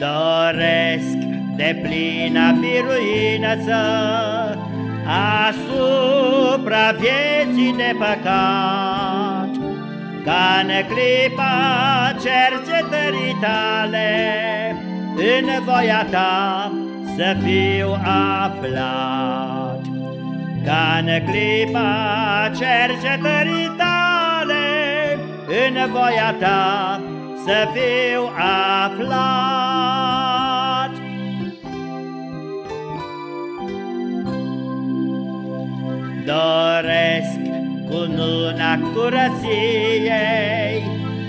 Doresc de plină biruință Asupra vieții de păcat Ca în clipa cercetării tale În voia ta să fiu aflat. Ca în clipa cercetării tale În voia ta să fiu aflat. Doresc cu luna curăției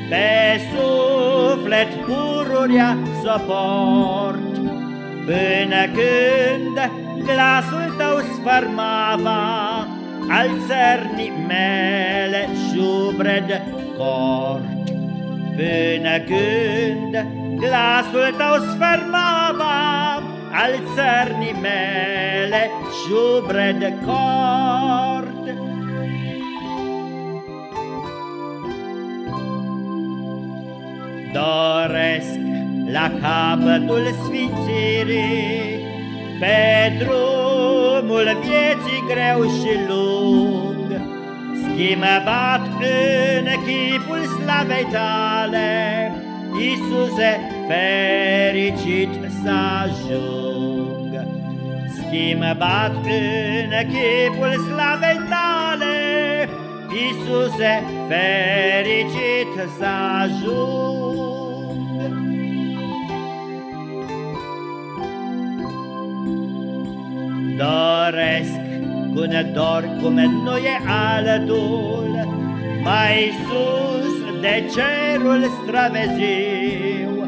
Pe suflet pururia soport Până când glasul tău sfărmava Al țărnii mele șubred cort Până când glasul tău sfărmava Al țărnii mele șubre de cord Doresc la capătul sfințirii Pe drumul vieții greu și lung Schimbat în chipul slavei tale, Iisuse, fericit să ajung. Schimbat în chipul slavei tale, Iisuse, fericit să ajung. Doresc cu nedor cum nu e altul, mai sus de cerul străveziu.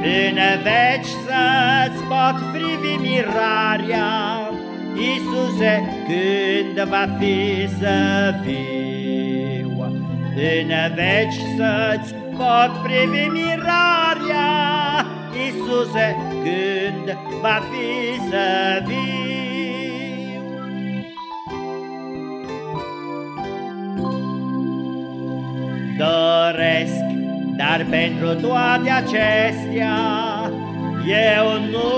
În veci să-ți pot privi mirarea, Iisuse, când va fi să fiu. În veci să-ți pot privi mirarea, Iisuse, când va fi să fiu. Doresc, dar pentru toate acestea eu nu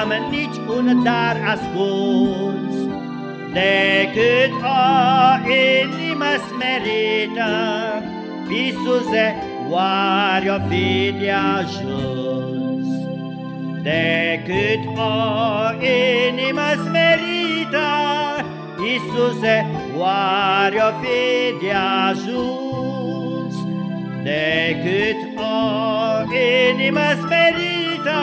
am nici un dar ascuns decât o inimă smerită. Iisuse, oare o fi de ajuns? Decât o inimă smerită, Iisuse, oare o fi de ajuns? Decât o inimă smerită,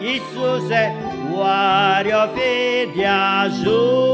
Iisuse, oare o fi de ajuns?